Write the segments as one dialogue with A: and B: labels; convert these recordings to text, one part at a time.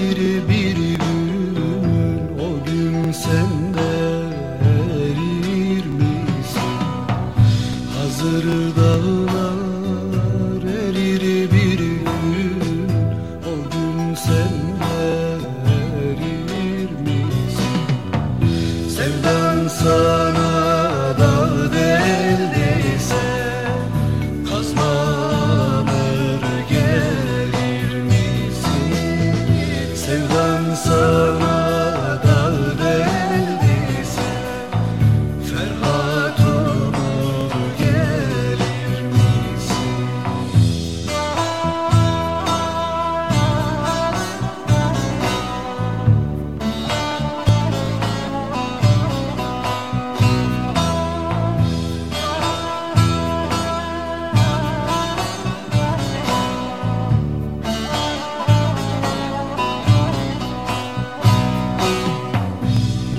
A: bir bülbül o gün sen erir misin? Hazır dağlar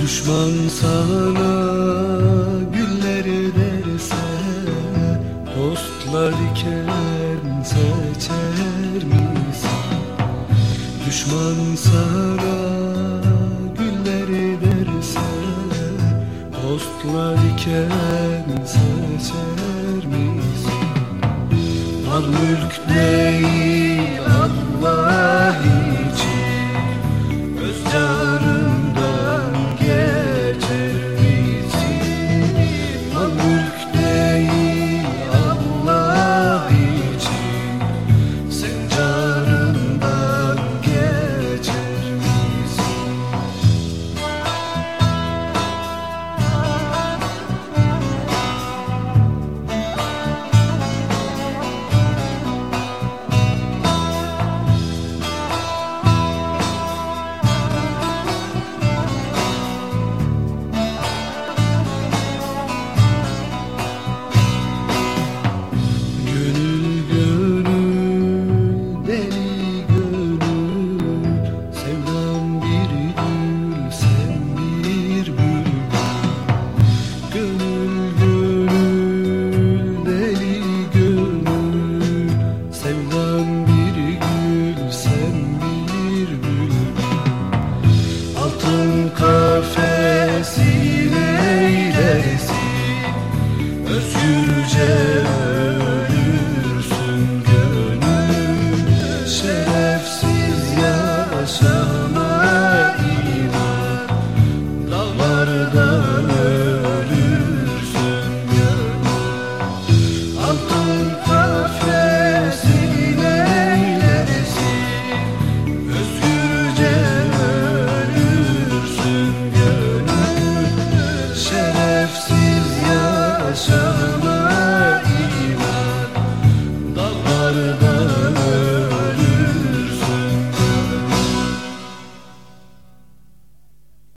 A: Düşman sana güller derse Dostlar iken seçer misin? Düşman sana güller derse Dostlar iken seçer misin? Mal mülk değil